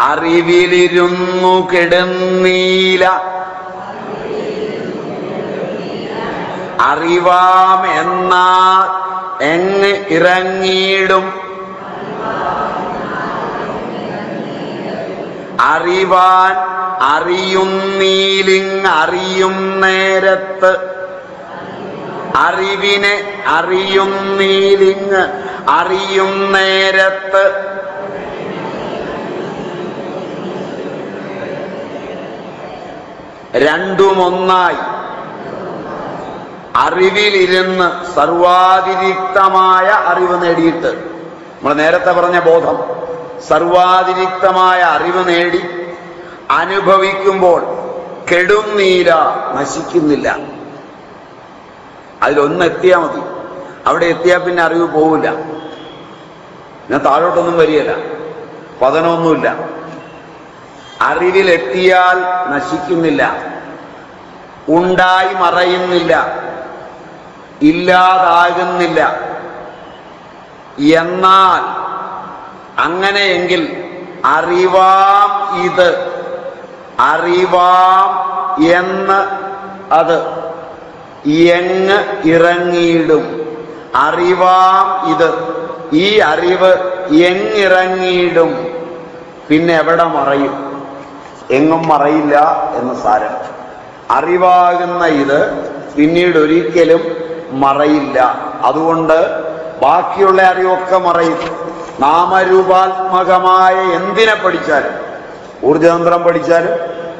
അറിവിലിരുന്നു കിടന്നീല. അറിവാം എന്നാ എങ്ങ് ഇറങ്ങിയിടും. അറിവാൻ അറിയുന്നീലിങ് അറിയും നേരത്ത്. അറിവിനെ അറിയുന്നീലിങ് അറിയും നേരത്ത്. രണ്ടുമൊന്നായി. അറിവിലിരുന്ന് സർവാതിരിക്തമായ അറിവ് നേടിയിട്ട്. നമ്മൾ നേരത്തെ പറഞ്ഞ ബോധം. സർവാതിരിക്തമായ അറിവ് നേടി അനുഭവിക്കുമ്പോൾ കെടുന്നീല നശിക്കുന്നില്ല. അതിലൊന്നെത്തിയാൽ മതി. അവിടെ എത്തിയാൽ പിന്നെ അറിവ് പോവില്ല. ഞാൻ താഴോട്ടൊന്നും വരികയില്ല. പതനമൊന്നുമില്ല. അറിവിലെത്തിയാൽ നശിക്കുന്നില്ല. ഉണ്ടായി മറയുന്നില്ല. ഇല്ലാതാകുന്നില്ല. എന്നാൽ അങ്ങനെയെങ്കിൽ അറിവാം ഇത്. അറിവാം എന്ന് അത് എങ്ങ് ഇറങ്ങിയിടും. അറിവാം ഇത്. ഈ അറിവ് എങ്ങിറങ്ങിയിടും. പിന്നെ എവിടെ മറയും? എങ്ങും മറയില്ല എന്ന് സാരം. അറിവാകുന്ന ഇത് പിന്നീട് ഒരിക്കലും മറയില്ല. അതുകൊണ്ട് ബാക്കിയുള്ള അറിവൊക്കെ മറയും. നാമരൂപാത്മകമായ എന്തിനെ പഠിച്ചാലും? ഊർജതന്ത്രം പഠിച്ചാലും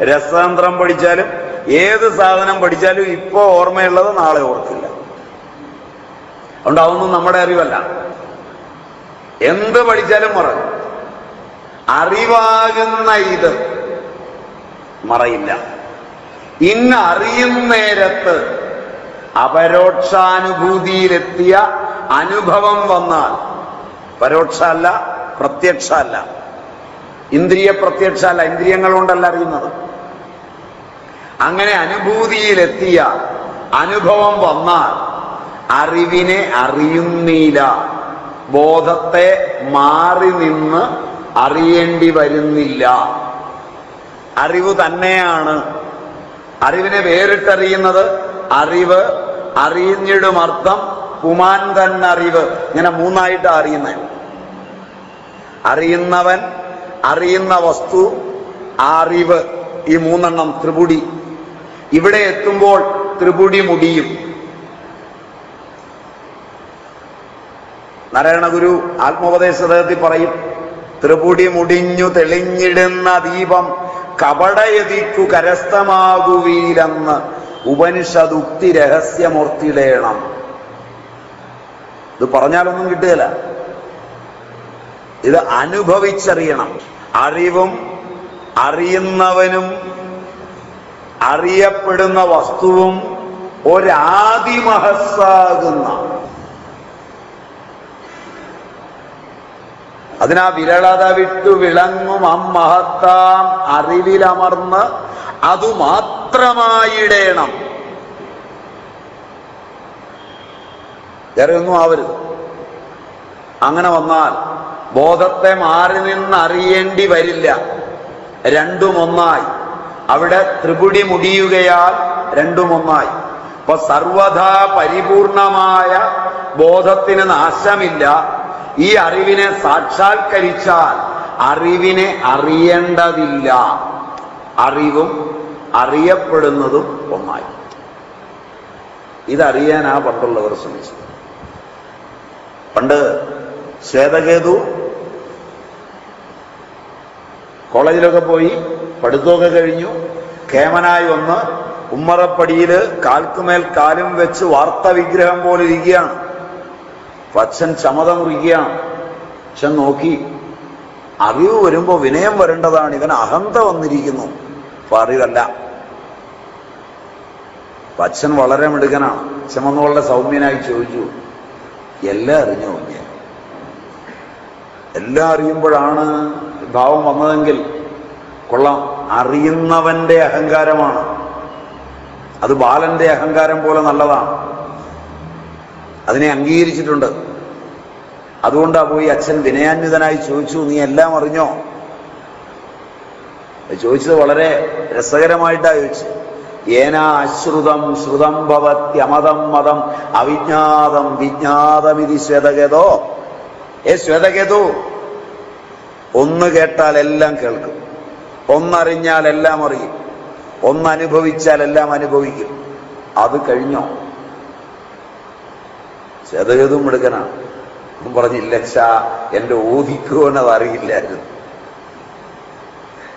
രസതന്ത്രം പഠിച്ചാലും ഏത് സാധനം പഠിച്ചാലും ഇപ്പോൾ ഓർമ്മയുള്ളത് നാളെ ഓർക്കില്ല. അതുകൊണ്ട് അതൊന്നും നമ്മുടെ അറിവല്ല. എന്ത് പഠിച്ചാലും മറക്കും അറിവാകുന്ന ഇത് മറയില്ല. ഇന്ന് അറിയുന്നേരത്ത് അപരോക്ഷാനുഭൂതിയിലെത്തിയ അനുഭവം വന്നാൽ പരോക്ഷ അല്ല പ്രത്യക്ഷ അല്ല ഇന്ദ്രിയ പ്രത്യക്ഷമല്ല ഇന്ദ്രിയങ്ങൾ കൊണ്ടല്ല അറിയുന്നത്. അങ്ങനെ അനുഭൂതിയിലെത്തിയ അനുഭവം വന്നാൽ അറിവിനെ അറിയുന്നില്ല ബോധത്തെ മാറി നിന്ന് അറിയേണ്ടി വരുന്നില്ല. അറിവ് തന്നെയാണ്. അറിവിനെ വേറിട്ടറിയുന്നത് അറിവ് അറിഞ്ഞിടും അർത്ഥം കുമാൻ തന്നെ അറിവ് ഇങ്ങനെ മൂന്നായിട്ട് അറിയുന്ന അറിയുന്നവൻ അറിയുന്ന വസ്തു അറിവ്. ഈ മൂന്നെണ്ണം ത്രിപുടി. ഇവിടെ എത്തുമ്പോൾ ത്രിപുടി മുടിയും. നാരായണഗുരു ആത്മോപദേശത്തിൽ പറയും ത്രിപുടി മുടിഞ്ഞു തെളിഞ്ഞിടുന്ന ദീപം കപടയതിക്കു കരസ്ഥമാകുവീരെന്ന് ഉപനിഷദുക്തി രഹസ്യമൂർത്തിടേണം ഇത് പറഞ്ഞാലൊന്നും കിട്ടുകയില്ല. ഇത് അനുഭവിച്ചറിയണം. അറിവും അറിയുന്നവനും അറിയപ്പെടുന്ന വസ്തുവും ഒരാദിമഹസ്സാകുന്ന അതിനാ വിരളത വിട്ടു വിളങ്ങും അമ്മഹത്താം അറിവിലമർന്ന് അതുമാത്രമായിടേണം. ഇറങ്ങും ഒന്നും ആവരുത്. അങ്ങനെ വന്നാൽ ബോധത്തെ മാറി നിന്ന് അറിയേണ്ടി വരില്ല. രണ്ടുമൊന്നായി. അവിടെ ത്രിപുടി മുടിയുകയാൽ രണ്ടും ഒന്നായി അപ്പൊ സർവഥാ പരിപൂർണമായ ബോധത്തിന് നാശമില്ല. ഈ അറിവിനെ സാക്ഷാത്കരിച്ചാൽ അറിവിനെ അറിയേണ്ടതില്ല. അറിവും അറിയപ്പെടുന്നതും ഒന്നായി. ഇതറിയാനാ പണ്ടുള്ളവർ ശ്രമിച്ചത് പണ്ട് ശ്വേതകേതു കോളേജിലൊക്കെ പോയി പഠിത്തമൊക്കെ കഴിഞ്ഞു. കേമനായി വന്ന് ഉമ്മറപ്പടിയിൽ കാൽക്കുമേൽ കാലും വെച്ച് വാർത്ത വിഗ്രഹം പോലെ ഇരിക്കുകയാണ്. അച്ഛൻ ചമത മുറിക്കുകയാണ് അച്ഛൻ നോക്കി അറിവ് വരുമ്പോൾ വിനയം വരേണ്ടതാണ്. ഇവൻ അഹന്ത വന്നിരിക്കുന്നു. അറിവല്ല അച്ഛൻ വളരെ മിടുക്കനാണ്. അച്ഛൻ വളരെ സൗമ്യനായി ചോദിച്ചു എല്ലാം അറിഞ്ഞു ഞാൻ എല്ലാം അറിയുമ്പോഴാണ് ഭാവം വന്നതെങ്കിൽ കൊള്ളാം. അറിയുന്നവന്റെ അഹങ്കാരമാണ്. അത് ബാലന്റെ അഹങ്കാരം പോലെ നല്ലതാണ്. അതിനെ അംഗീകരിച്ചിട്ടുണ്ട്. അതുകൊണ്ടാ പോയി അച്ഛൻ വിനയാന്വിതനായി ചോദിച്ചു നീ എല്ലാം അറിഞ്ഞോ? ചോദിച്ചത് വളരെ രസകരമായിട്ടാ ചോദിച്ചു ഏനാ അശ്രുതം ശ്രുതം ഭവത്യമതം മതം അവിജ്ഞാതം വിജ്ഞാതമിതി ശ്വേതകേതോ? ഏ ശ്വേതകേതു? ഒന്ന് കേട്ടാൽ എല്ലാം കേൾക്കും. ഒന്നറിഞ്ഞാൽ എല്ലാം അറിയും. ഒന്നനുഭവിച്ചാൽ എല്ലാം അനുഭവിക്കും. അത് കഴിഞ്ഞോ? ശ്വേതകേതും മിടുക്കനാണ് അവൻ പറഞ്ഞില്ല ഷാ എന്റെ ഊഹിക്കുമെന്നത് അറിയില്ലായിരുന്നു.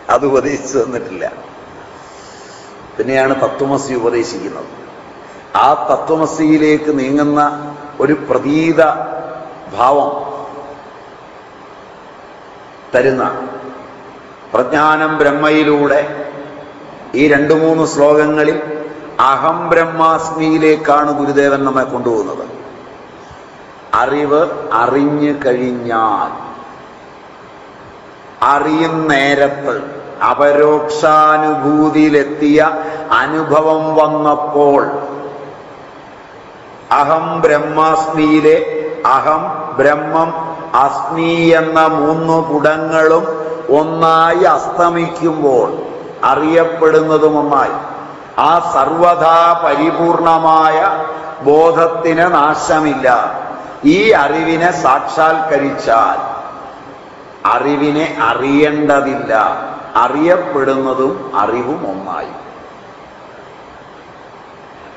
അത് ഉപദേശിച്ചു തന്നിട്ടില്ല. പിന്നെയാണ് തത്വമസി ഉപദേശിക്കുന്നത്. ആ തത്വമസിയിലേക്ക് നീങ്ങുന്ന ഒരു പ്രതീത ഭാവം തരുന്ന പ്രജ്ഞാനം ബ്രഹ്മയിലൂടെ ഈ രണ്ടു മൂന്ന് ശ്ലോകങ്ങളിൽ അഹം ബ്രഹ്മാസ്മിയിലേക്കാണ് ഗുരുദേവൻ നമ്മെ കൊണ്ടുപോകുന്നത്. അറിവ് അറിഞ്ഞു കഴിഞ്ഞാൽ അറിയും നേരത്ത് അപരോക്ഷാനുഭൂതിയിലെത്തിയ അനുഭവം വന്നപ്പോൾ അഹം ബ്രഹ്മാസ്മിയിലെ അഹം ബ്രഹ്മം അസ്മി എന്ന മൂന്ന് കുടങ്ങളും ഒന്നായി അസ്തമിക്കുമ്പോൾ അറിയപ്പെടുന്നതും ഒന്നായി ആ സർവഥാ പരിപൂർണമായ ബോധത്തിന് നാശമില്ല. ഈ അറിവിനെ സാക്ഷാത്കരിച്ചാൽ അറിവിനെ അറിയേണ്ടതില്ല. അറിയപ്പെടുന്നതും അറിവും ഒന്നായി.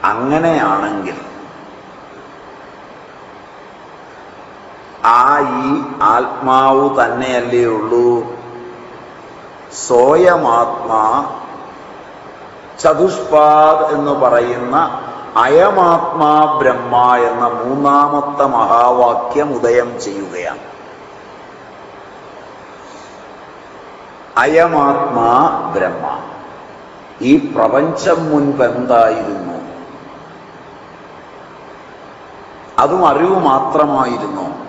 അങ്ങനെയാണെങ്കിൽ ആ ഈ ആത്മാവ് തന്നെയല്ലേ ഉള്ളൂ? സ്വയമാത്മാ ചതുഷ്പാദ് എന്ന് പറയുന്ന അയമാത്മാ ബ്രഹ്മ എന്ന മൂന്നാമത്തെ മഹാവാക്യം ഉദയം ചെയ്യുകയാണ്. അയമാത്മാ ബ്രഹ്മ. ഈ പ്രപഞ്ചം മുൻപ് എന്തായിരുന്നു? അതും അറിവ് മാത്രമായിരുന്നു.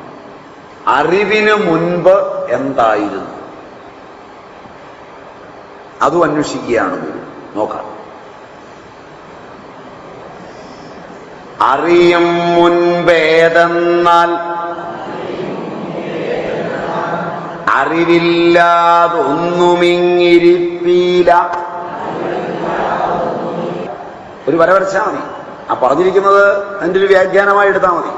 അറിവിന് മുൻപ് എന്തായിരുന്നു? അതും അന്വേഷിക്കുകയാണ് നോക്കാം. അറിയും മുൻപേതെന്നാൽ അറിവില്ലാതൊന്നുമിങ്ങിരിപ്പീല. ഒരു വരവരച്ചാൽ മതി. ആ പറഞ്ഞിരിക്കുന്നത് അതിന്റെ ഒരു വ്യാഖ്യാനമായി എടുത്താൽ മതി.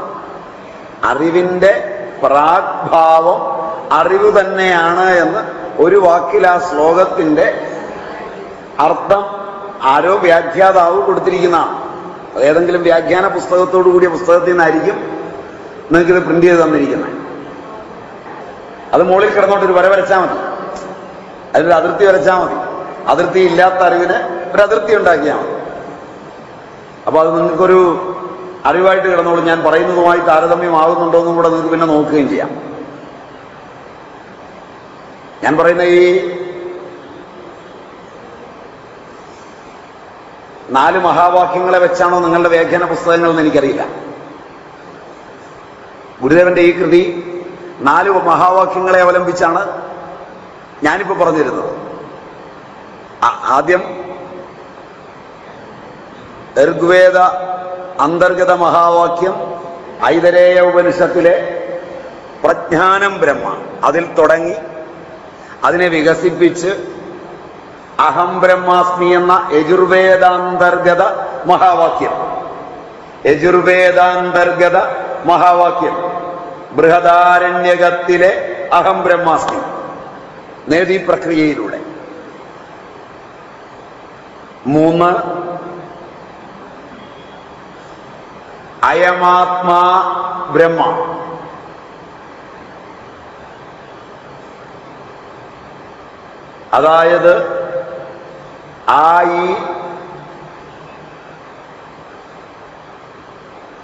അറിവിന്റെ പ്രാഗ്ഭാവം അറിവ് തന്നെയാണ് എന്ന് ഒരു വാക്കിൽ ആ ശ്ലോകത്തിന്റെ അർത്ഥം ആരോ വ്യാഖ്യാതാവ് കൊടുത്തിരിക്കുന്ന ഏതെങ്കിലും വ്യാഖ്യാന പുസ്തകത്തോടു കൂടിയ പുസ്തകത്തിൽ നിന്നായിരിക്കും നിങ്ങൾക്കിത് പ്രിന്റ് ചെയ്ത് തന്നിരിക്കുന്നത്. അത് മുകളിൽ കിടന്നോട്ട് ഒരു വര വരച്ചാൽ മതി. അതിനൊരു അതിർത്തി വരച്ചാൽ മതി. അതിർത്തി ഇല്ലാത്ത അറിവിന് ഒരു അതിർത്തി ഉണ്ടാക്കിയാൽ മതി. അപ്പൊ അത് നിങ്ങൾക്കൊരു അറിവായിട്ട് കിടന്നോളൂ. ഞാൻ പറയുന്നതുമായി താരതമ്യമാകുന്നുണ്ടോ എന്നും കൂടെ നിങ്ങൾക്ക് പിന്നെ നോക്കുകയും ചെയ്യാം. ഞാൻ പറയുന്ന ഈ നാല് മഹാവാക്യങ്ങളെ വെച്ചാണോ നിങ്ങളുടെ വ്യാഖ്യാന പുസ്തകങ്ങൾ എന്ന് എനിക്കറിയില്ല. ഗുരുദേവന്റെ ഈ കൃതി നാല് മഹാവാക്യങ്ങളെ അവലംബിച്ചാണ് ഞാനിപ്പോ പറഞ്ഞിരുന്നത്. ആദ്യം ഋഗ്വേദ അന്തർഗത മഹാവാക്യം ഐതരേയ ഉപനിഷത്തിലെ പ്രജ്ഞാനം ബ്രഹ്മ. അതിൽ തുടങ്ങി അതിനെ വികസിപ്പിച്ച് അഹം ബ്രഹ്മാസ്മി എന്ന യജുർവേദാന്തർഗത മഹാവാക്യം. യജുർവേദാന്തർഗത മഹാവാക്യം. ബൃഹദാരണ്യകത്തിലെ അഹം ബ്രഹ്മാസ്മി. നേതി പ്രക്രിയയിലൂടെ. മൂന്ന് അയമാത്മാ ബ്രഹ്മ. അതായത് ആ ഈ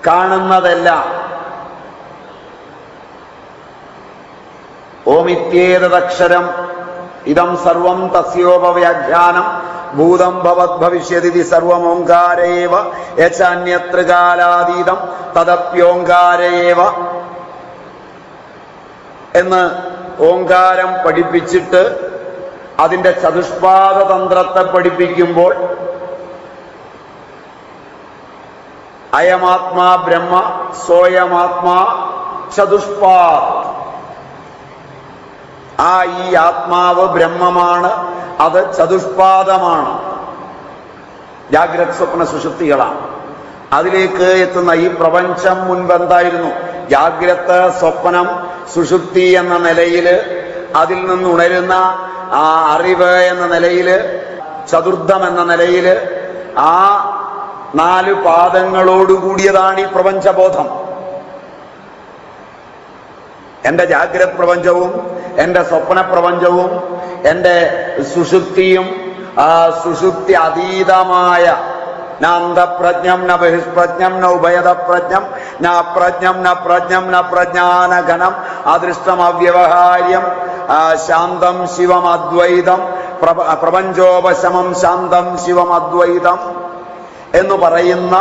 കാണുന്നതെല്ലാം ഓമിത്യേതദക്ഷരം ഇതം സർവം തസ്യോപവ്യാഖ്യാനം ഭൂതം ഭവത് ഭവിഷ്യതി സർവമോങ്കാരേവ യച്ചന്യത്ര കാലാതീതം തദപ്യോങ്കാരേവ എന്ന് ഓങ്കാരം പഠിപ്പിച്ചിട്ട് അതിന്റെ ചതുഷ്പാദ തന്ത്രത്തെ പഠിപ്പിക്കുമ്പോൾ അയമാത്മാ ബ്രഹ്മ സോയമാത്മാ ചതുഷ്പാ. ആ ഈ ആത്മാവ് ബ്രഹ്മമാണ് അത് ചതുഷ്പാദമാണ്. ജാഗ്രത് സ്വപ്ന സുഷുപ്തികളാണ്. അതിലേക്ക് എത്തുന്ന ഈ പ്രപഞ്ചം മുൻപെന്തായിരുന്നു. ജാഗ്രത സ്വപ്നം സുഷുപ്തി എന്ന നിലയിൽ അതിൽ നിന്ന് ഉണരുന്ന ആ അറിവ് എന്ന നിലയിൽ ചതുർത്ഥം എന്ന നിലയിൽ ആ നാല് പാദങ്ങളോടുകൂടിയതാണ് ഈ പ്രപഞ്ചബോധം. എന്റെ ജാഗ്രത് പ്രപഞ്ചവും എന്റെ സ്വപ്ന പ്രപഞ്ചവും എന്റെ സുഷുപ്തിയും ആ സുഷുപ്തി അതീതമായ ന അന്തപ്രജ്ഞം ന ന ഉഭയതപ്രജ്ഞം ന പ്രജ്ഞം ന പ്രജ്ഞം ന പ്രജ്ഞാനഘനം അദൃഷ്ടം അവ്യവഹാര്യം ശാന്തം ശിവം അദ്വൈതം പ്രപ- പ്രപഞ്ചോപശമം ശാന്തം ശിവം അദ്വൈതം എന്ന് പറയുന്ന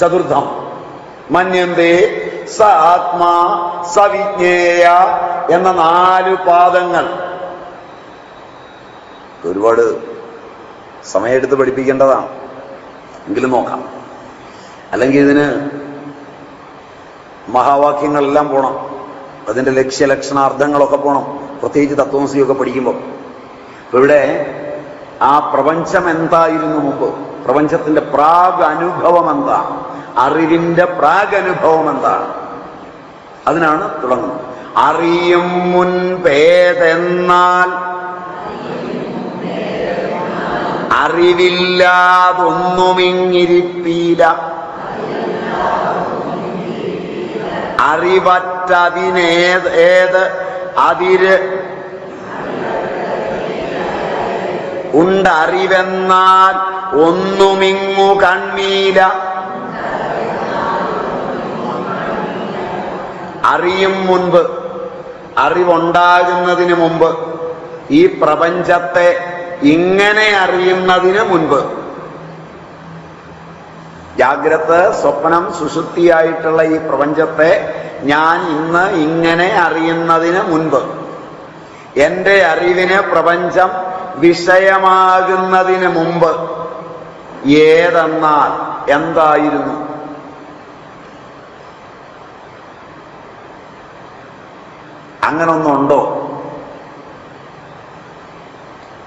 ചതുർത്ഥം. മന്യന്തേ സ ആത്മാ സവിജ്ഞേയ എന്ന നാല് പാദങ്ങൾ. ഒരുപാട് സമയമെടുത്ത് പഠിപ്പിക്കേണ്ടതാണ്. എങ്കിലും നോക്കാം. അല്ലെങ്കിൽ ഇതിന് മഹാവാക്യങ്ങളെല്ലാം പോണം. അതിന്റെ ലക്ഷ്യ ലക്ഷണാർത്ഥങ്ങളൊക്കെ പോണം. പ്രത്യേകിച്ച് തത്വമസിയൊക്കെ പഠിക്കുമ്പോൾ അപ്പോൾ ഇവിടെ ആ പ്രപഞ്ചം എന്തായിരുന്നു മുമ്പ്? പ്രപഞ്ചത്തിന്റെ പ്രാഗ് അനുഭവം എന്താ? അറിവിന്റെ പ്രാഗ് അനുഭവം എന്താണ്? അതിനാണ് തുടങ്ങുന്നത്. അറിയും മുൻപേതെന്നാൽ അറിവില്ലാതൊന്നുമിങ്ങിരിപ്പീല. അറിവറ്റതിനേത് ഏത് അതിര്. ഉണ്ടറിവെന്നാൽ ഒന്നുമിങ്ങു കണ്ണീല അറിയും മുൻപ്. അറിവുണ്ടാകുന്നതിന് മുമ്പ് ഈ പ്രപഞ്ചത്തെ ഇങ്ങനെ അറിയുന്നതിന് മുൻപ്. ജാഗ്രത് സ്വപ്നം സുഷുപ്തിയായിട്ടുള്ള ഈ പ്രപഞ്ചത്തെ ഞാൻ ഇന്ന് ഇങ്ങനെ അറിയുന്നതിന് മുൻപ്. എന്റെ അറിവിന് പ്രപഞ്ചം വിഷയമാകുന്നതിന് മുമ്പ് ഏതെന്നാൽ എന്തായിരുന്നു? അങ്ങനൊന്നുണ്ടോ?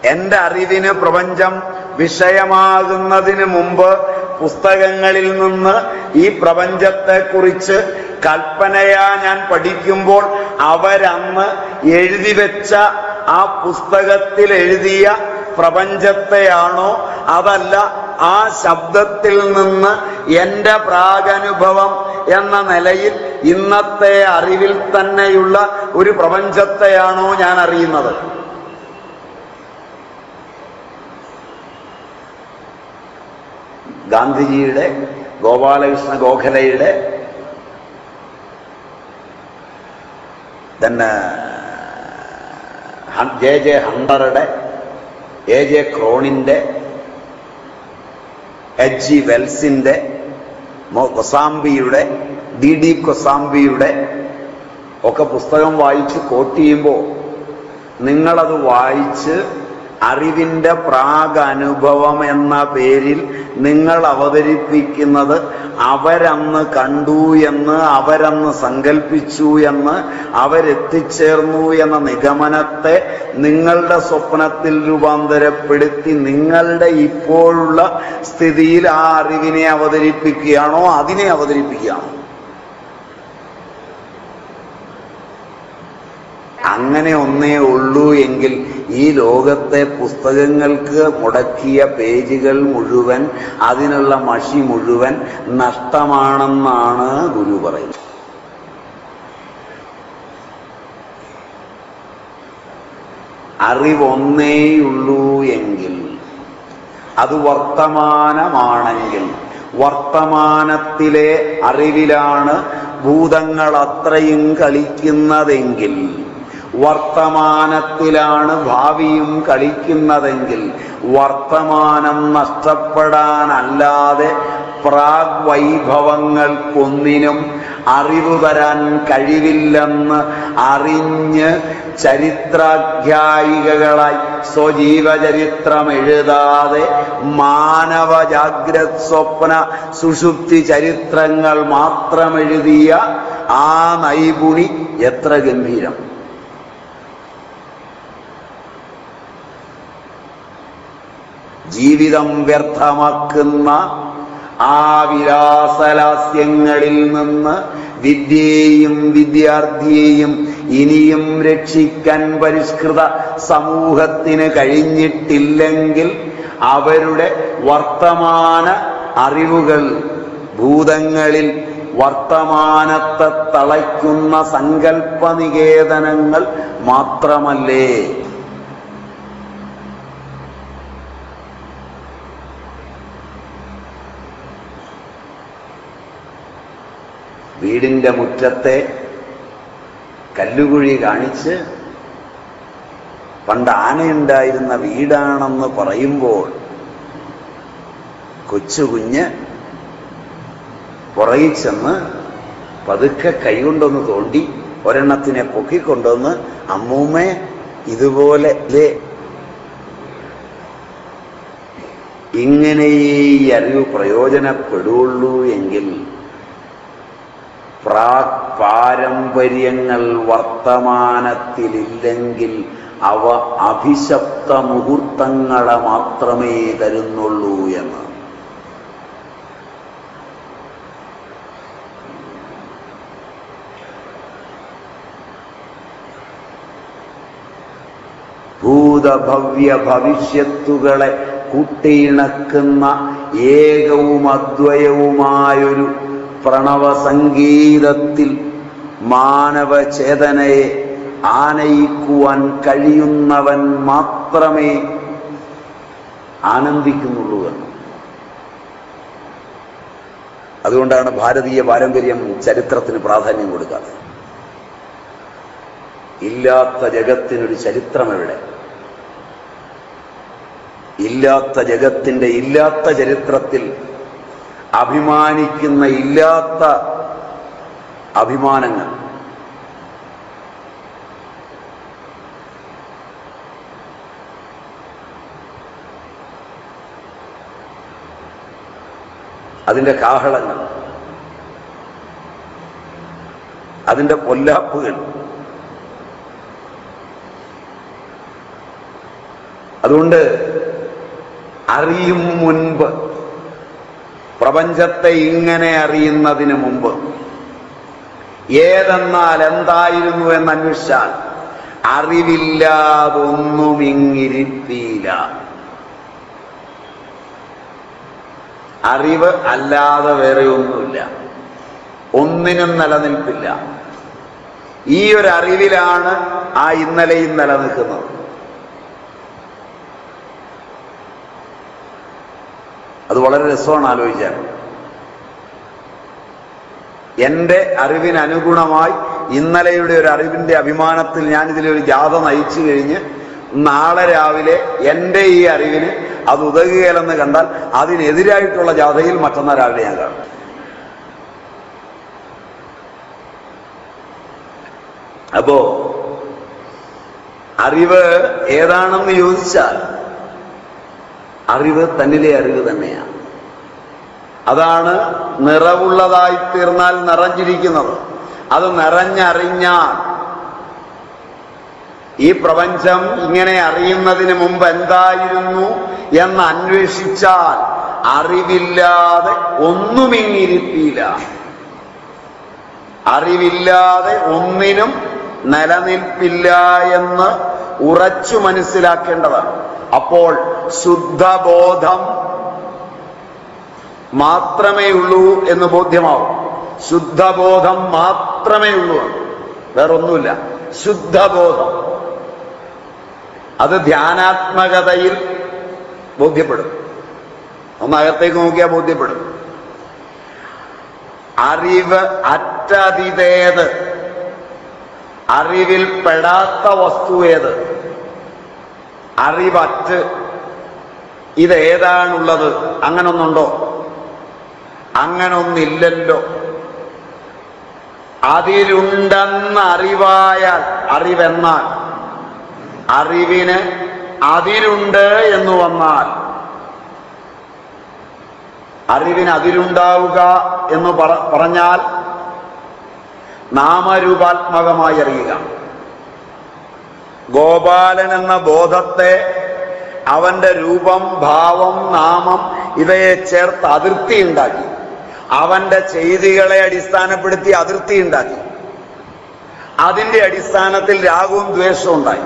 എന്റെ അറിവിന് പ്രപഞ്ചം വിഷയമാകുന്നതിന് മുമ്പ് പുസ്തകങ്ങളിൽ നിന്ന് ഈ പ്രപഞ്ചത്തെക്കുറിച്ച് കൽപ്പനയാ ഞാൻ പഠിക്കുമ്പോൾ അവരന്ന് എഴുതി വെച്ച ആ പുസ്തകത്തിൽ എഴുതിയ പ്രപഞ്ചത്തെയാണോ അതല്ല ആ ശബ്ദത്തിൽ നിന്ന് എന്റെ പ്രാഗനുഭവം എന്ന നിലയിൽ ഇന്നത്തെ അറിവിൽ തന്നെയുള്ള ഒരു പ്രപഞ്ചത്തെയാണോ ഞാൻ അറിയുന്നത്. ഗാന്ധിജിയുടെ ഗോപാലകൃഷ്ണ ഗോഖലയുടെ തന്നെ ജെ ജെ ഹണ്ടറുടെ എ ജെ ക്രോണിന്റെ എച്ച് ജി വെൽസിന്റെ കൊസാംബിയുടെ ഡി ഡി കൊസാംബിയുടെ ഒക്കെ പുസ്തകം വായിച്ച് കോട്ട് ചെയ്യുമ്പോൾ നിങ്ങളത് വായിച്ച് അറിവിന്റെ പ്രാഗനുഭവം എന്ന പേരിൽ നിങ്ങൾ അവതരിപ്പിക്കുന്നത് അവരന്ന് കണ്ടു എന്ന് അവരന്ന് സങ്കല്പിച്ചു എന്ന് അവരെത്തിച്ചേർന്നു എന്ന നിഗമനത്തെ നിങ്ങളുടെ സ്വപ്നത്തിൽ രൂപാന്തരപ്പെടുത്തി നിങ്ങളുടെ ഇപ്പോഴുള്ള സ്ഥിതിയിൽ ആ അറിവിനെ അവതരിപ്പിക്കുകയാണോ അതിനെ അവതരിപ്പിക്കുകയാണോ? അങ്ങനെ ഒന്നേ ഉള്ളൂ എങ്കിൽ ഈ ലോകത്തെ പുസ്തകങ്ങൾക്ക് മുടക്കിയ പേജുകൾ മുഴുവൻ അതിനുള്ള മഷി മുഴുവൻ നഷ്ടമാണെന്നാണ് ഗുരു പറയുന്നത്. അറിവൊന്നേയുള്ളൂ എങ്കിൽ അത് വർത്തമാനമാണെങ്കിൽ വർത്തമാനത്തിലെ അറിവിലാണ് ഭൂതങ്ങൾ അത്രയും കളിക്കുന്നതെങ്കിൽ വർത്തമാനത്തിലാണ് ഭാവിയും കളിക്കുന്നതെങ്കിൽ വർത്തമാനം നഷ്ടപ്പെടാനല്ലാതെ പ്രാഗ് വൈഭവങ്ങൾക്കൊന്നിനും അറിവ് തരാൻ കഴിവില്ലെന്ന് അറിഞ്ഞ് ചരിത്രാഖ്യായികകളായി സ്വജീവചരിത്രം എഴുതാതെ മാനവ ജാഗ്രത് സ്വപ്ന സുഷുപ്തി ചരിത്രങ്ങൾ മാത്രം എഴുതിയ ആ നൈപുണി എത്ര ഗംഭീരം. ജീവിതം വ്യർത്ഥമാക്കുന്ന ആ വിലാസലാസ്യങ്ങളിൽ നിന്ന് വിദ്യയെയും വിദ്യാർത്ഥിയെയും ഇനിയും രക്ഷിക്കാൻ പരിഷ്കൃത സമൂഹത്തിന് കഴിഞ്ഞിട്ടില്ലെങ്കിൽ അവരുടെ വർത്തമാന അറിവുകൾ ഭൂതങ്ങളിൽ വർത്തമാനത്തെ തളയ്ക്കുന്ന സങ്കല്പനികേതനങ്ങൾ മാത്രമല്ലേ? വീടിന്റെ മുറ്റത്തെ കല്ലുകുഴി കാണിച്ച് പണ്ട് ആനയുണ്ടായിരുന്ന വീടാണെന്ന് പറയുമ്പോൾ കൊച്ചുകുഞ്ഞ് പുറകിൽ ചെന്ന് പതുക്കെ കൈകൊണ്ടൊന്ന് തോണ്ടി ഒരെണ്ണത്തിനെ പൊക്കിക്കൊണ്ടുവന്ന് അമ്മൂമ്മേ ഇതുപോലെ ഇങ്ങനെ ഈ അറിവ് പ്രയോജനപ്പെടുള്ളൂ എങ്കിൽ പ്രാക് പാരമ്പര്യങ്ങൾ വർത്തമാനത്തിലില്ലെങ്കിൽ അവ അഭിശപ്ത മുഹൂർത്തങ്ങളെ മാത്രമേ തരുന്നുള്ളൂ എന്ന്. ഭൂതഭവ്യ ഭവിഷ്യത്തുകളെ കൂട്ടിയിണക്കുന്ന ഏകവും അദ്വയവുമായൊരു പ്രണവ സംഗീതത്തിൽ മാനവചേതനയെ ആനയിക്കുവാൻ കഴിയുന്നവൻ മാത്രമേ ആനന്ദിക്കുന്നുള്ളൂ എന്ന്. അതുകൊണ്ടാണ് ഭാരതീയ പാരമ്പര്യം ചരിത്രത്തിന് പ്രാധാന്യം കൊടുക്കാത്തത്. ഇല്ലാത്ത ജഗത്തിനൊരു ചരിത്രം എവിടെ ഇല്ലാത്ത ജഗത്തിന്റെ ഇല്ലാത്ത ചരിത്രത്തിൽ അഭിമാനിക്കുന്ന ഇല്ലാത്ത അഭിമാനങ്ങൾ. അതിന്റെ കാഹളങ്ങൾ. അതിന്റെ പൊല്ലാപ്പുകൾ അതുകൊണ്ട് അറിയും മുൻപ് പ്രപഞ്ചത്തെ ഇങ്ങനെ അറിയുന്നതിന് മുമ്പ് ഏതെന്നാൽ എന്തായിരുന്നു എന്ന് അന്വേഷിച്ചാൽ അറിവില്ലാതൊന്നും ഇങ്ങിരുത്തിയില്ല അറിവ് അല്ലാതെ വേറെ ഒന്നുമില്ല. ഒന്നിനും നിലനിൽപ്പില്ല. ഈ ഒരു അറിവിലാണ് ആ ഇന്നലെയും നിലനിൽക്കുന്നത്. അത് വളരെ രസമാണ് ആലോചിക്കാൻ. എന്റെ അറിവിന് അനുഗുണമായി ഇന്നലെയുടെ ഒരു അറിവിന്റെ അഭിമാനത്തിൽ ഒരു ജാഥ നയിച്ചു കഴിഞ്ഞ് നാളെ രാവിലെ എന്റെ ഈ അറിവിന് അത് ഉതകുകയില്ലെന്ന് കണ്ടാൽ അതിനെതിരായിട്ടുള്ള ജാഥയിൽ മറ്റന്നാൾ രാവിലെ ഞാൻ കാണും. അപ്പോ അറിവ് ഏതാണെന്ന് ചോദിച്ചാൽ അറിവ് തന്നിലെ അറിവ് തന്നെയാണ്. അതാണ് നിറവുള്ളതായി തീർന്നാൽ നിറഞ്ഞിരിക്കുന്നത്. അത് നിറഞ്ഞറിഞ്ഞാൽ ഈ പ്രപഞ്ചം ഇങ്ങനെ അറിയുന്നതിന് മുമ്പ് എന്തായിരുന്നു എന്ന് അന്വേഷിച്ചാൽ അറിവില്ലാതെ ഒന്നും ഇങ്ങിരിപ്പില്ല അറിവില്ലാതെ ഒന്നിനും നിലനിൽപ്പില്ല എന്ന് ഉറച്ചു മനസ്സിലാക്കേണ്ടതാണ്. അപ്പോൾ ശുദ്ധബോധം മാത്രമേ ഉള്ളൂ എന്ന് ബോധ്യമാവും. ശുദ്ധബോധം മാത്രമേ ഉള്ളൂ. വേറൊന്നുമില്ല. ശുദ്ധബോധം. അത് ധ്യാനാത്മകതയിൽ ബോധ്യപ്പെടും. ഒന്നകത്തേക്ക് നോക്കിയാൽ ബോധ്യപ്പെടും. അറിവ് അറ്റതിതേത്? അറിവിൽ പെടാത്ത വസ്തു ഏത്? അറിവറ്റ് ഇതേതാണുള്ളത് അങ്ങനൊന്നുണ്ടോ? അങ്ങനൊന്നില്ലല്ലോ. അതിലുണ്ടെന്ന് അറിവായാൽ അറിവെന്നാൽ അറിവിന് അതിരുണ്ട് എന്ന് വന്നാൽ അറിവിന് അതിരുണ്ടാവുക എന്ന് പറ പറഞ്ഞാൽ നാമരൂപാത്മകമായി അറിയുക. ഗോപാലൻ എന്ന ബോധത്തെ അവന്റെ രൂപം ഭാവം നാമം ഇവയെ ചേർത്ത് അതിർത്തി ഉണ്ടാക്കി അവന്റെ ചെയ്തികളെ അടിസ്ഥാനപ്പെടുത്തി അതിർത്തി ഉണ്ടാക്കി അതിന്റെ അടിസ്ഥാനത്തിൽ രാഗവും ദ്വേഷവും ഉണ്ടായി.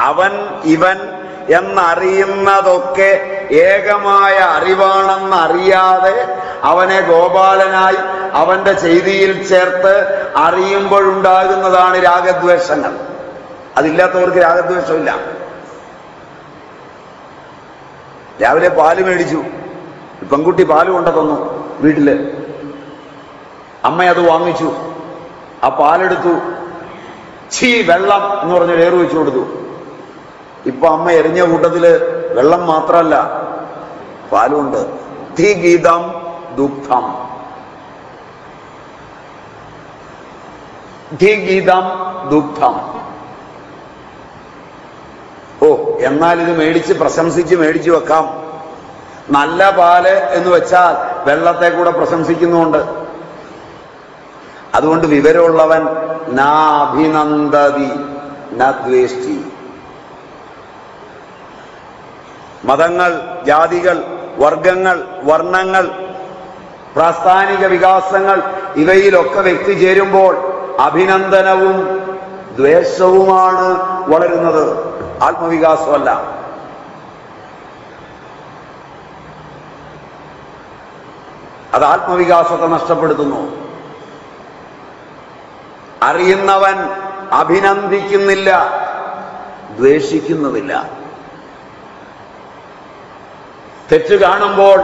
അവൻ ഇവൻ എന്നറിയുന്നതൊക്കെ ഏകമായ അറിവാണെന്ന് അറിയാതെ അവനെ ഗോപാലനായി അവന്റെ ചെയ്തിയിൽ ചേർത്ത് അറിയുമ്പോഴുണ്ടാകുന്നതാണ് രാഗദ്വേഷങ്ങൾ. അതില്ലാത്തവർക്ക് രാഗദ്വേഷമില്ല. രാവിലെ പാൽ മേടിച്ചു. പെൺകുട്ടി പാൽ കൊണ്ട തന്നു വീട്ടിൽ. അമ്മ അത് വാങ്ങിച്ചു. ആ പാലെടുത്തു. ചീ വെള്ളം എന്ന് പറഞ്ഞ് ഏറ് വെച്ചു കൊടുത്തു. ഇപ്പൊ അമ്മ എറിഞ്ഞ കൂട്ടത്തിൽ വെള്ളം മാത്രമല്ല പാലുണ്ട്. ദുഃഖം. ധീ ഗീതം ദുഗ്ധം ഓ എന്നാൽ ഇത് മേടിച്ച് പ്രശംസിച്ച് മേടിച്ചു വെക്കാം. നല്ല പാൽ എന്ന് വെച്ചാൽ വെള്ളത്തെ കൂടെ പ്രശംസിക്കുന്നുണ്ട് അതുകൊണ്ട് വിവരമുള്ളവൻ നാഭിനന്ദതി നദ്വേഷ്ടി. മതങ്ങൾ ജാതികൾ വർഗങ്ങൾ വർണങ്ങൾ പ്രാസ്ഥാനിക വികാസങ്ങൾ ഇവയിലൊക്കെ വ്യക്തി ചേരുമ്പോൾ അഭിനന്ദനവും ദ്വേഷവുമാണ് വളരുന്നത്. ആത്മവികാസമല്ല. അത് ആത്മവികാസത്തെ നഷ്ടപ്പെടുത്തുന്നു. അറിയുന്നവൻ അഭിനന്ദിക്കുന്നില്ല ദ്വേഷിക്കുന്നുമില്ല. തെറ്റ് കാണുമ്പോൾ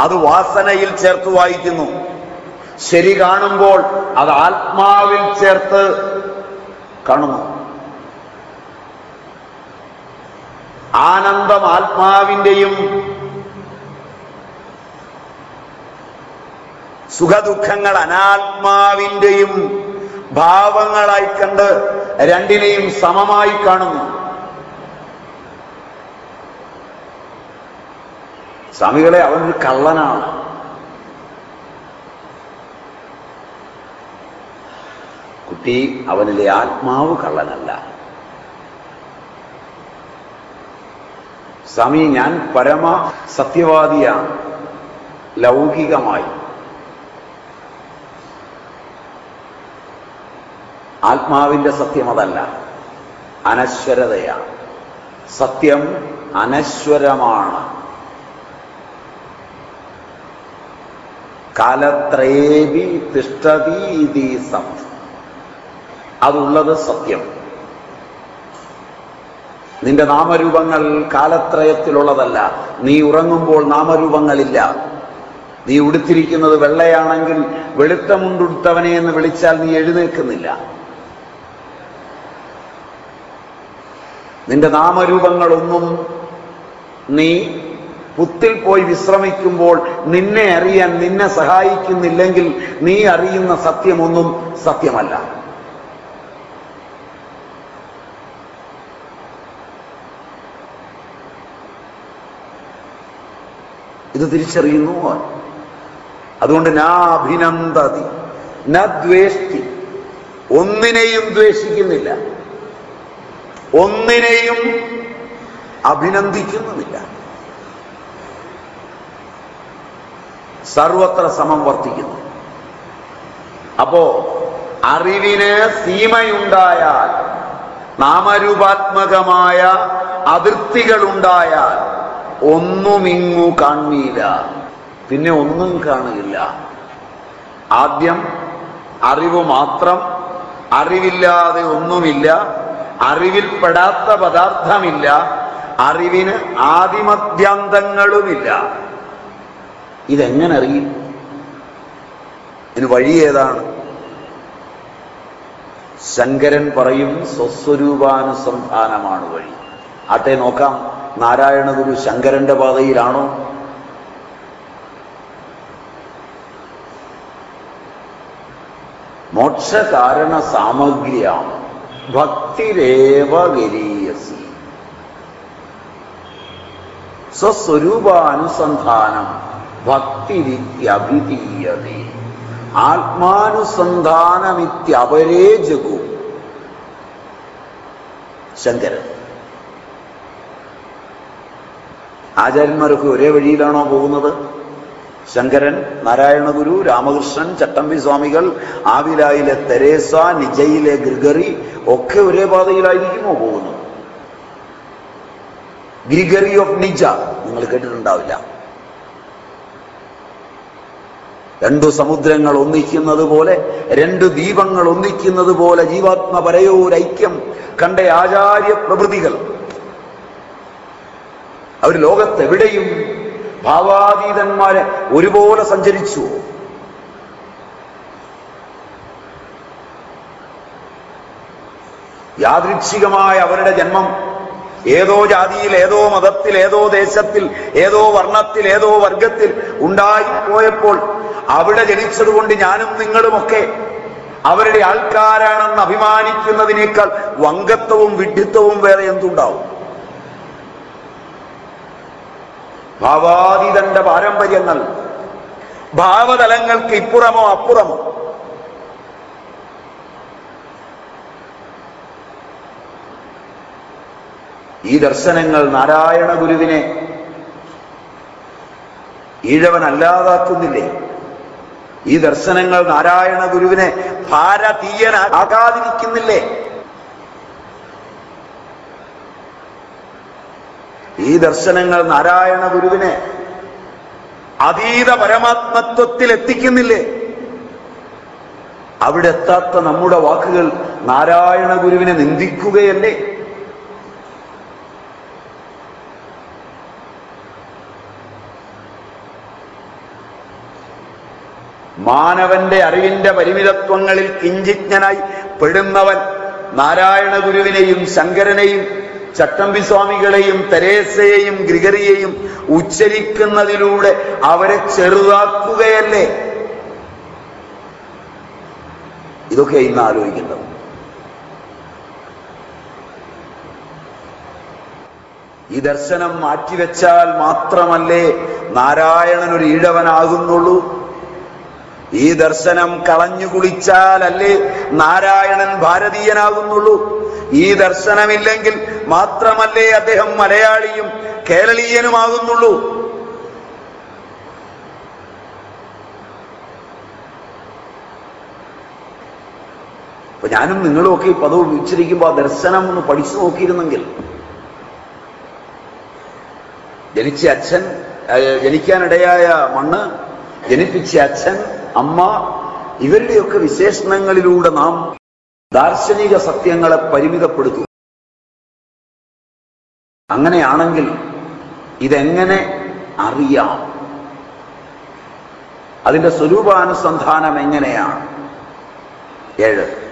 അത് വാസനയിൽ ചേർത്ത് വായിക്കുന്നു. ശരി കാണുമ്പോൾ അത് ആത്മാവിൽ ചേർത്ത് കാണുന്നു. ആനന്ദം ആത്മാവിന്റെയും സുഖദുഃഖങ്ങൾ അനാത്മാവിന്റെയും ഭാവങ്ങളായി കണ്ട് രണ്ടിനെയും സമമായി കാണുന്നു. സ്വാമികളെ അവനൊരു കള്ളനാണ്. കുട്ടി അവനിലെ ആത്മാവ് കള്ളനല്ല. സ്വാമി ഞാൻ പരമ സത്യവാദിയാണ് ലൗകികമായി. ആത്മാവിന്റെ സത്യം അതല്ല. അനശ്വരതയാണ് സത്യം അനശ്വരമാണ്. കാലത്രേവി തിഷ്ടതീതി സത്. അതുള്ളത് സത്യം. നിന്റെ നാമരൂപങ്ങൾ കാലത്രയത്തിലുള്ളതല്ല. നീ ഉറങ്ങുമ്പോൾ നാമരൂപങ്ങളില്ല. നീ ഉടുത്തിരിക്കുന്നത് വെള്ളയാണെങ്കിൽ വെളുത്തമുണ്ടുടുത്തവനെ എന്ന് വിളിച്ചാൽ നീ എഴുന്നേൽക്കുന്നില്ല. നിന്റെ നാമരൂപങ്ങളൊന്നും നീ പുത്തിൽ പോയി വിശ്രമിക്കുമ്പോൾ നിന്നെ അറിയാൻ നിന്നെ സഹായിക്കുന്നില്ലെങ്കിൽ നീ അറിയുന്ന സത്യമൊന്നും സത്യമല്ല. ഇത് തിരിച്ചറിയുന്നു അവൻ. അതുകൊണ്ട് നാഭിനന്ദതി നദ്വേഷ്ടി ഒന്നിനെയും ദ്വേഷിക്കുന്നില്ല. ഒന്നിനെയും അഭിനന്ദിക്കുന്നുമില്ല. സർവത്ര സമം വർത്തിക്കുന്നു. അപ്പോ അറിവിന് സീമയുണ്ടായാൽ നാമരൂപാത്മകമായ അതിർത്തികളുണ്ടായാൽ ഒന്നുമിങ്ങു കാൺമീല പിന്നെ ഒന്നും കാണുകയില്ല. ആദ്യം അറിവ് മാത്രം അറിവില്ലാതെ ഒന്നുമില്ല അറിവിൽപ്പെടാത്ത പദാർത്ഥമില്ല അറിവിന് ആദിമദ്യാന്തങ്ങളുമില്ല ഇതെങ്ങനെ അറിയും? ഇതിന് വഴി ഏതാണ്? ശങ്കരൻ പറയും സ്വസ്വരൂപാനുസന്ധാനമാണ് വഴി. ആട്ടെ നോക്കാം. നാരായണ ഗുരു ശങ്കരന്റെ പാതയിലാണോ? മോക്ഷകാരണ സാമഗ്രിയാണ്. ഭക്തിരേവ ഗരീയസി. സ്വസ്വരൂപാനുസന്ധാനം ഭക്തിരിത്യഭിധീയതേ. ആത്മാനുസന്ധാനമിത്യപരേ ജഗു. ശങ്കരൻ. ആചാര്യന്മാരൊക്കെ ഒരേ വഴിയിലാണോ പോകുന്നത്? ശങ്കരൻ നാരായണഗുരു രാമകൃഷ്ണൻ ചട്ടമ്പി സ്വാമികൾ ആവിലായിലെ തെരേസ നിജയിലെ ഗ്രിഗറി ഒക്കെ ഒരേ പാതയിലായിരിക്കുമോ പോകുന്നത്? ഗ്രിഗറി ഓഫ് നിജ നിങ്ങൾ കേട്ടിട്ടുണ്ടാവില്ല. രണ്ടു സമുദ്രങ്ങൾ ഒന്നിക്കുന്നത് പോലെ രണ്ടു ദീപങ്ങൾ ഒന്നിക്കുന്നത് പോലെ ജീവാത്മ പരയോരൈക്യം കണ്ട ആചാര്യ പ്രഭൃതികൾ അവർ ലോകത്തെവിടെയും ഭാവാതീതന്മാരെ ഒരുപോലെ സഞ്ചരിച്ചു. യാദൃച്ഛികമായ അവരുടെ ജന്മം ഏതോ ജാതിയിൽ ഏതോ മതത്തിൽ ഏതോ ദേശത്തിൽ ഏതോ വർണത്തിൽ ഏതോ വർഗത്തിൽ ഉണ്ടായിപ്പോയപ്പോൾ അവിടെ ജനിച്ചതുകൊണ്ട് ഞാനും നിങ്ങളുമൊക്കെ അവരുടെ ആൾക്കാരാണെന്ന് അഭിമാനിക്കുന്നതിനേക്കാൾ വങ്കത്വവും വിഡ്ഢിത്വവും വേറെ എന്തുണ്ടാവും? ഭാവാതീതന്റെ പാരമ്പര്യങ്ങൾ ഭാവതലങ്ങൾക്ക് ഇപ്പുറമോ അപ്പുറമോ. ഈ ദർശനങ്ങൾ നാരായണ ഗുരുവിനെ ഈഴവനല്ലാതാക്കുന്നില്ലേ? ഈ ദർശനങ്ങൾ നാരായണ ഗുരുവിനെ ഭാരതീയനാകാതിരിക്കുന്നില്ലേ ഈ ദർശനങ്ങൾ നാരായണ ഗുരുവിനെ അതീത പരമാത്മത്വത്തിൽ എത്തിക്കുന്നില്ലേ? അവിടെ എത്താത്ത നമ്മുടെ വാക്കുകൾ നാരായണ ഗുരുവിനെ നിന്ദിക്കുകയല്ലേ? മാനവന്റെ അറിവിന്റെ പരിമിതത്വങ്ങളിൽ കിഞ്ചിജ്ഞനായി പെടുന്നവൻ നാരായണ ഗുരുവിനെയും ശങ്കരനെയും ചട്ടമ്പി സ്വാമികളെയും തെരേസയെയും ഗ്രിഗറിയെയും ഉച്ചരിക്കുന്നതിലൂടെ അവരെ ചെറുതാക്കുകയല്ലേ? ഇതൊക്കെ ഇന്ന് ആലോചിക്കേണ്ടത്. ഈ ദർശനം മാറ്റിവെച്ചാൽ മാത്രമല്ലേ നാരായണൻ ഒരു ഈഴവനാകുന്നുള്ളൂ? ഈ ദർശനം കളഞ്ഞു കുളിച്ചാലല്ലേ നാരായണൻ ഭാരതീയനാകുന്നുള്ളൂ. ഈ ദർശനമില്ലെങ്കിൽ മാത്രമല്ലേ അദ്ദേഹം മലയാളിയും കേരളീയനുമാകുന്നുള്ളൂ. അപ്പൊ ഞാനും നിങ്ങളും ഒക്കെ ഈ പദവ് ഉപയോഗിച്ചിരിക്കുമ്പോൾ ആ ദർശനം ഒന്ന് പഠിച്ചു നോക്കിയിരുന്നെങ്കിൽ. ജനിച്ച അച്ഛൻ ജനിക്കാനിടയായ മണ്ണ് ജനിപ്പിച്ച അച്ഛൻ അമ്മ ഇവരുടെയൊക്കെ വിശേഷണങ്ങളിലൂടെ നാം ദാർശനിക സത്യങ്ങളെ പരിമിതപ്പെടുത്തും അങ്ങനെയാണെങ്കിൽ ഇതെങ്ങനെ അറിയാം? അതിന്റെ സ്വരൂപാനുസന്ധാനം എങ്ങനെയാണ്? ഏഴ്.